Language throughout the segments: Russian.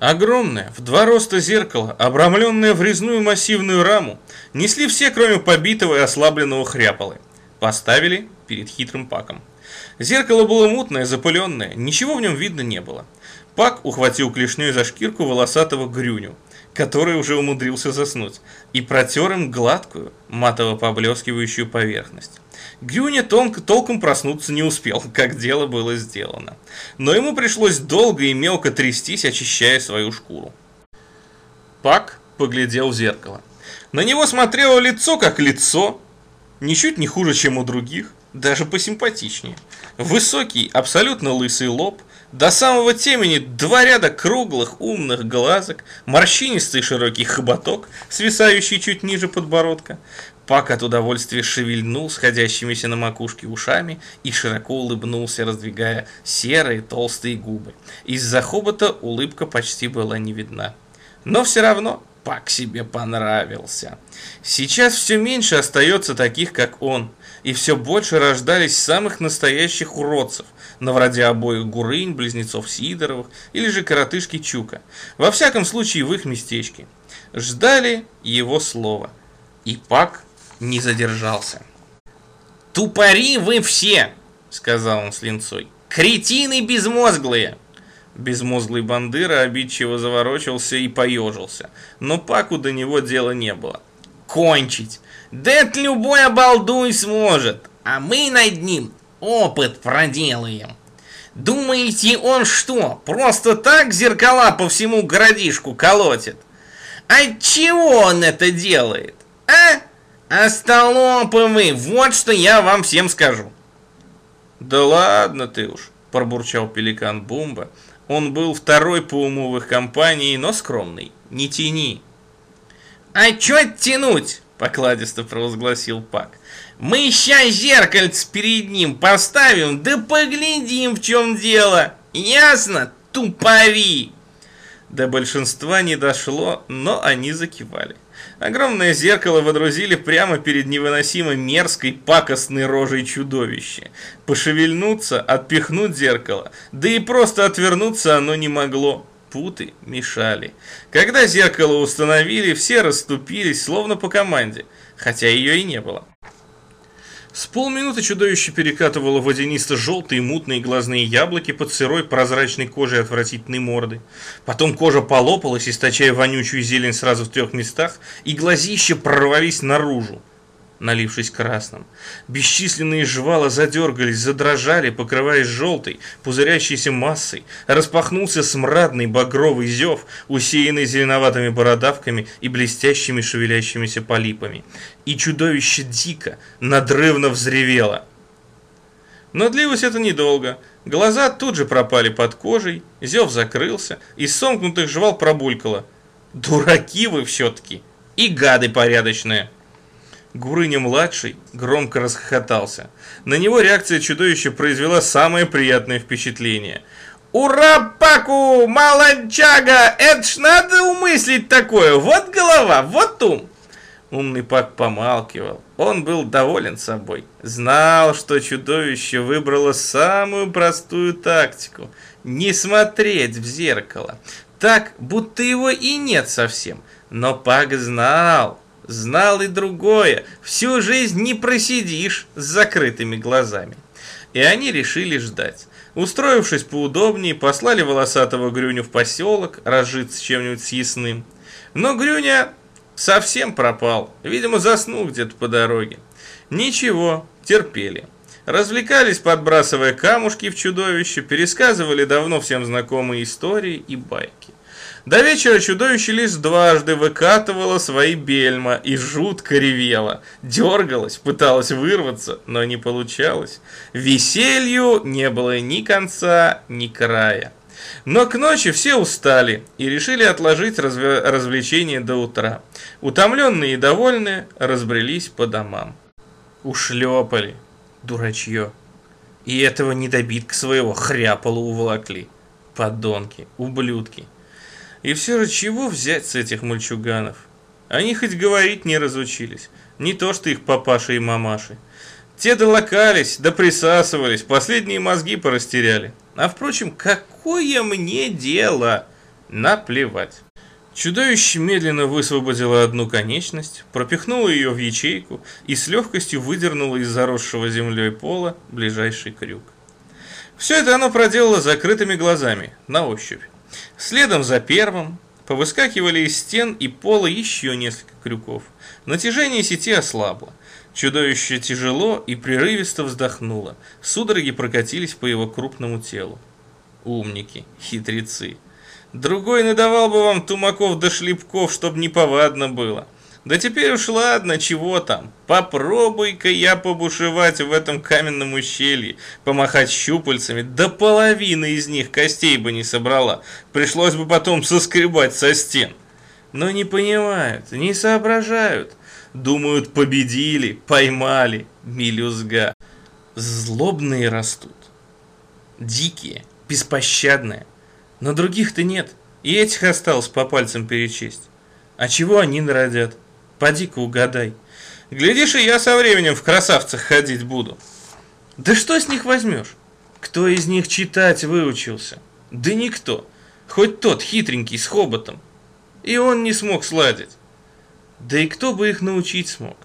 Огромное, в два роста зеркало, обрамленное в резную массивную раму, несли все, кроме побитого и ослабленного хряполы. Поставили перед хитрым Паком. Зеркало было мутное, запыленное, ничего в нем видно не было. Пак ухватил клешней за шкирку волосатого грюню, который уже умудрился заснуть, и протер им гладкую, матово поблескивающую поверхность. Грюня тонко, толком проснуться не успел, как дело было сделано. Но ему пришлось долго и мелко трястись, очищая свою шкуру. Пак поглядел в зеркало. На него смотрело лицо как лицо, ничуть не хуже, чем у других, даже посимпатичнее. Высокий, абсолютно лысый лоб, до самого темени два ряда круглых умных глазок, морщинистый широкий хоботок, свисающий чуть ниже подбородка. Пак от удовольствия шевельнул сходящимися на макушке ушами и широко улыбнулся, раздвигая серые толстые губы. Из-за хобота улыбка почти была не видна. Но все равно Пак себе понравился. Сейчас все меньше остается таких, как он, и все больше рождались самых настоящих уродцев, на вроде обоих Гурынь, близнецов Сидоровых или же коротышки Чука. Во всяком случае, в их местечке. Ждали его слова. И Пак не задержался. «Тупари вы все!» — сказал он с линцой. «Кретины безмозглые!» Безмозглый бандыра обидчиво заворочился и поежился, но Паку до него дела не было. «Кончить! Это любой обалдуй сможет, а мы над ним опыт проделаем!» Думаете, он что, просто так зеркала по всему городишку колотит? А чего он это делает, а? Остолопы вы, вот что я вам всем скажу. Да ладно ты уж, пробурчал пеликан Бумба. Он был второй по уму в их компании, но скромный. Не тяни. А чё тянуть? Покладисто провозгласил Пак. Мы сейчас зеркальце перед ним поставим, да поглядим, в чем дело. Ясно, тупари? До большинства не дошло, но они закивали. Огромное зеркало водрузили прямо перед невыносимо мерзкой, пакостной рожей чудовища. Пошевельнуться, отпихнуть зеркало, да и просто отвернуться оно не могло. Путы мешали. Когда зеркало установили, все расступились, словно по команде, хотя ее и не было. С полминуты чудовище перекатывало водянисто-желтые мутные глазные яблоки под сырой прозрачной кожей отвратительной морды. Потом кожа полопалась, источая вонючую зелень сразу в трех местах, и глазища прорвались наружу налившись красным. Бесчисленные жвала задергались, задрожали, покрываясь желтой, пузырящейся массой. Распахнулся смрадный багровый зев, усеянный зеленоватыми бородавками и блестящими шевелящимися полипами. И чудовище дико, надрывно взревело. Но длилось это недолго. Глаза тут же пропали под кожей, зев закрылся, из сомкнутых жвал пробулькало. «Дураки вы все-таки! И гады порядочные!» Гурыня-младший громко расхохотался. На него реакция чудовища произвела самое приятное впечатление. «Ура, Паку, молодчага! Это ж надо умыслить такое! Вот голова, вот ум!» Умный Пак помалкивал. Он был доволен собой. Знал, что чудовище выбрало самую простую тактику. Не смотреть в зеркало. Так, будто его и нет совсем. Но Пак знал, знал и другое. Всю жизнь не просидишь с закрытыми глазами. И они решили ждать. Устроившись поудобнее, послали волосатого Грюню в поселок, разжиться чем-нибудь съестным. Но Грюня совсем пропал, видимо, заснул где-то по дороге. Ничего, терпели. Развлекались, подбрасывая камушки в чудовище, пересказывали давно всем знакомые истории и байки. До вечера чудовище лишь дважды выкатывало свои бельма и жутко ревело. Дергалось, пыталось вырваться, но не получалось. Веселью не было ни конца, ни края. Но к ночи все устали и решили отложить разве развлечения до утра. Утомленные и довольные разбрелись по домам. Ушлепали, дурачье. И этого недобитка своего хряпало уволокли. Подонки, ублюдки. И все же чего взять с этих мальчуганов? Они хоть говорить не разучились, не то что их папаши и мамаши. Те долокались, да присасывались, последние мозги порастеряли. А впрочем, какое мне дело? Наплевать. Чудовище медленно высвободило одну конечность, пропихнуло ее в ячейку и с легкостью выдернуло из заросшего землей пола ближайший крюк. Все это оно проделало закрытыми глазами, на ощупь. Следом за первым повыскакивали из стен и пола еще несколько крюков. Натяжение сети ослабло. Чудовище тяжело и прерывисто вздохнуло. Судороги прокатились по его крупному телу. Умники, хитрецы. Другой надавал бы вам тумаков до шлепков, чтоб неповадно было. Да теперь уж ладно, чего там. Попробуй-ка я побушевать в этом каменном ущелье, помахать щупальцами, да половина из них костей бы не собрала. Пришлось бы потом соскребать со стен. Но не понимают, не соображают. Думают, победили, поймали, мелюзга. Злобные растут. Дикие, беспощадные. Но других-то нет, и этих осталось по пальцам перечесть. А чего они народят? Поди-ка угадай. Глядишь, и я со временем в красавцах ходить буду. Да что с них возьмешь? Кто из них читать выучился? Да никто. Хоть тот хитренький с хоботом. И он не смог сладить. Да и кто бы их научить смог?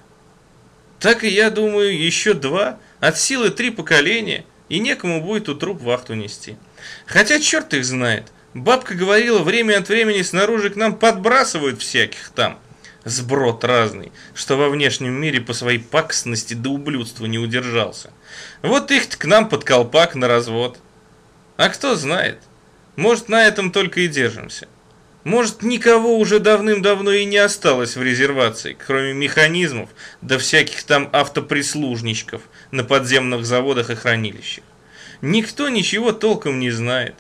Так и я думаю, еще два, от силы три поколения, и некому будет у труп вахту нести. Хотя черт их знает. Бабка говорила, время от времени снаружи к нам подбрасывают всяких там. Сброд разный, что во внешнем мире по своей пакостности до ублюдства не удержался. Вот их к нам под колпак на развод. А кто знает, может на этом только и держимся. Может, никого уже давным-давно и не осталось в резервации, кроме механизмов да всяких там автоприслужничков на подземных заводах и хранилищах. Никто ничего толком не знает.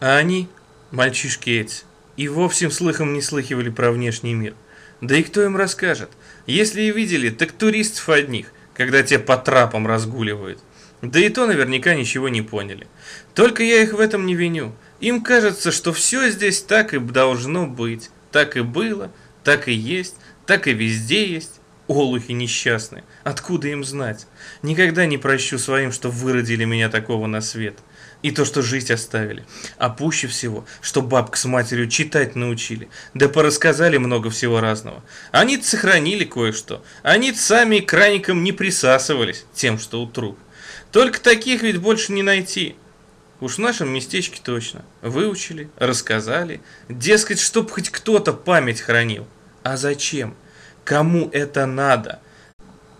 А они, мальчишки эти, и вовсе слыхом не слыхивали про внешний мир. Да и кто им расскажет? Если и видели, так туристов одних, когда те по трапам разгуливают. Да и то наверняка ничего не поняли. Только я их в этом не виню. Им кажется, что все здесь так и должно быть. Так и было, так и есть, так и везде есть. Олухи несчастные. Откуда им знать? Никогда не прощу своим, что выродили меня такого на свет. И то, что жить оставили. А пуще всего, что бабка с матерью читать научили. Да порассказали много всего разного. они сохранили кое-что. они сами краником не присасывались тем, что у труп. Только таких ведь больше не найти. Уж в нашем местечке точно. Выучили, рассказали. Дескать, чтоб хоть кто-то память хранил. А зачем? Кому это надо?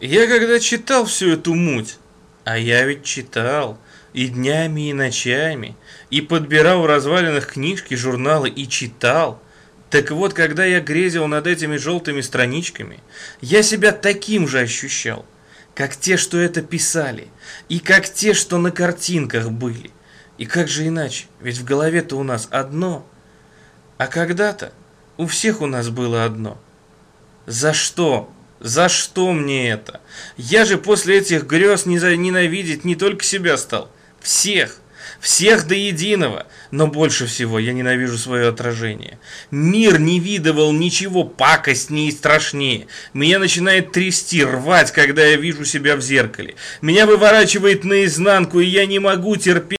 Я когда читал всю эту муть, а я ведь читал и днями, и ночами, и подбирал в развалинах книжки, журналы и читал. Так вот, когда я грезил над этими желтыми страничками, я себя таким же ощущал, как те, что это писали, и как те, что на картинках были. И как же иначе? Ведь в голове-то у нас одно. А когда-то у всех у нас было одно. За что? За что мне это? Я же после этих грез ненавидеть не только себя стал. Всех. Всех до единого. Но больше всего я ненавижу свое отражение. Мир не видывал ничего пакостнее и страшнее. Меня начинает трясти, рвать, когда я вижу себя в зеркале. Меня выворачивает наизнанку, и я не могу терпеть